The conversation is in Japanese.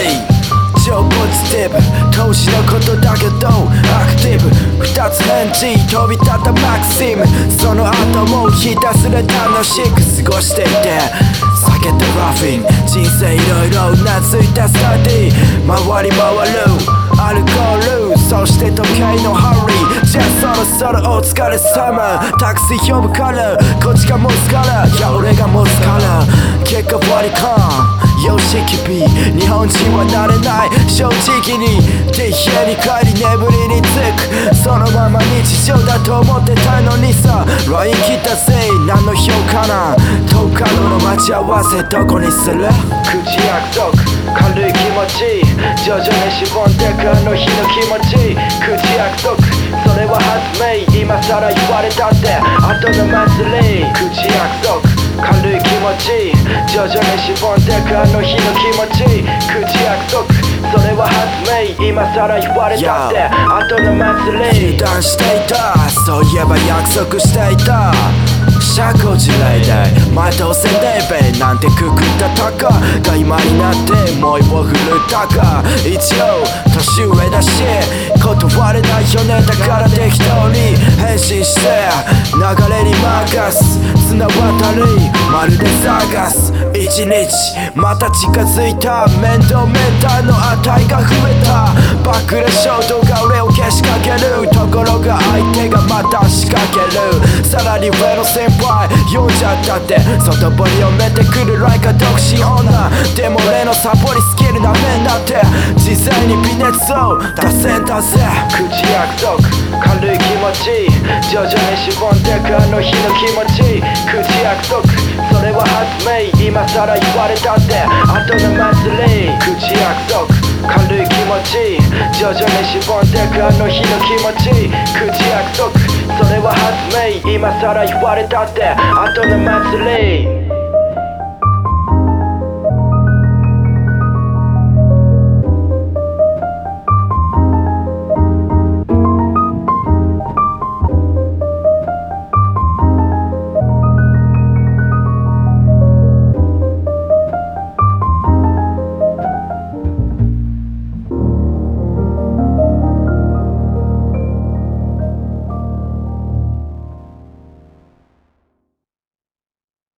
リー超ポジティブ投資のことだけどアクティブ。二つ返事飛び立ったマクシムその後もひたすら楽しく過ごしていて。避けてラフィン。人生いろいろうなずいたスタディ回り回る。アルコール。そして時計のハリー。じゃあそろそろお疲れ様。タクシー呼ぶから。こっちが持つから。いや俺が持つから。結果割り勘様ピー日本人はなれない正直にで家に帰り眠りにつくそのまま日常だと思ってたのにさ。LINE 来たぜ何の評価な10日後の待ち合わせどこにする？口約束。軽い気持ち。徐々にしぼんでくあの日の気持ち。口約束。それは発明今更言われたって。後の祭り。口約束。軽い気持ち徐々にしぼんでくあの日の気持ち。口約束それは発明今更言われたって。後の祭り。油断していたそういえば約束していた。社交辞令で前どうせデーベなんてくくったたかが今になって思いを振るったか。一応年上だし断れないよね。だから適当に変身して流れに任す。綱渡りまるで探す。一日また近づいた。面倒メーターの値が増えた。バックレ衝動が俺をけしかける。ところが相手がまた仕掛ける。さらに上の先輩読んじゃったって外堀を埋めてくる like a 独身女。でも俺のサボりスキルなめんなって。実際に微熱を出せんだぜ。口約束。軽い気持ち徐々にしぼんでくあの日の気持ち口約束。それは発明今更言われたって。後の祭り。口約束。軽い気持ち徐々にしぼんでくあの日の気持ち口約束。それは発明今更言われたって。後の祭り。